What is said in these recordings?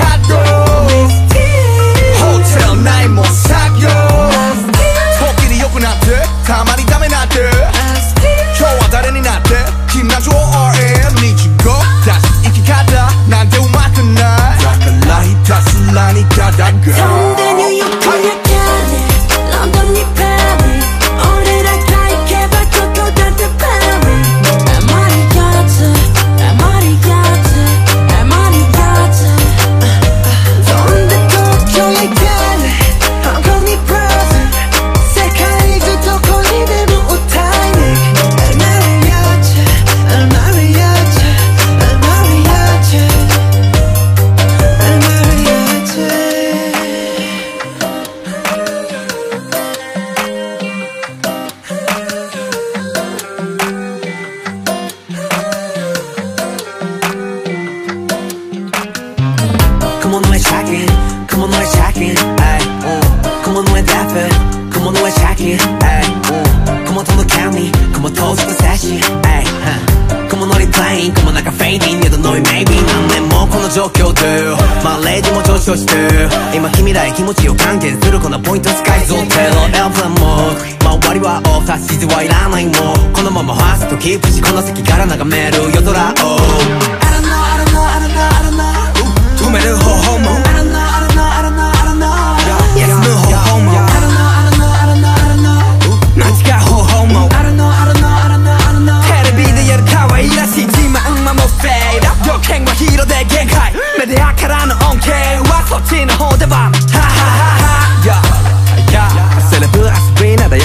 hot girl. る雲の上シ先雲との髪雲遠ざくさし雲のリプライン雲中フェイディン宿のみメイビー何年もこの状況でまあレイジも上昇して今君らへ気持ちを還元するこのポイントスカイゾーテロエルプランも周りはオーサー指示はいらないもこのままファーストキープしこの席から眺める夜空を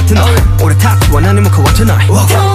ってない俺たちは何も変わってない